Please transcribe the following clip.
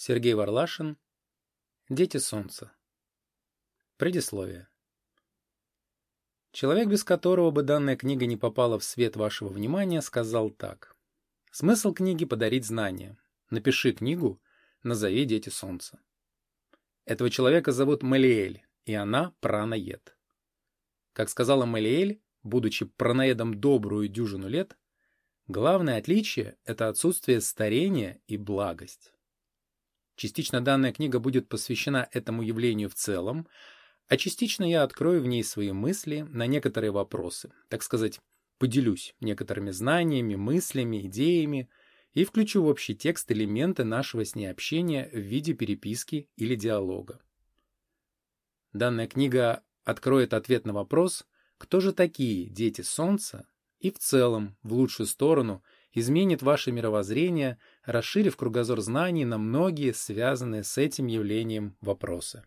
Сергей Варлашин. Дети солнца. Предисловие. Человек, без которого бы данная книга не попала в свет вашего внимания, сказал так. Смысл книги – подарить знания. Напиши книгу, назови «Дети солнца». Этого человека зовут Малиэль, и она праноед. Как сказала Малиэль, будучи праноедом добрую дюжину лет, главное отличие – это отсутствие старения и благость. Частично данная книга будет посвящена этому явлению в целом, а частично я открою в ней свои мысли на некоторые вопросы, так сказать, поделюсь некоторыми знаниями, мыслями, идеями и включу в общий текст элементы нашего с ней общения в виде переписки или диалога. Данная книга откроет ответ на вопрос, кто же такие дети Солнца, и в целом, в лучшую сторону – изменит ваше мировоззрение, расширив кругозор знаний на многие связанные с этим явлением вопросы.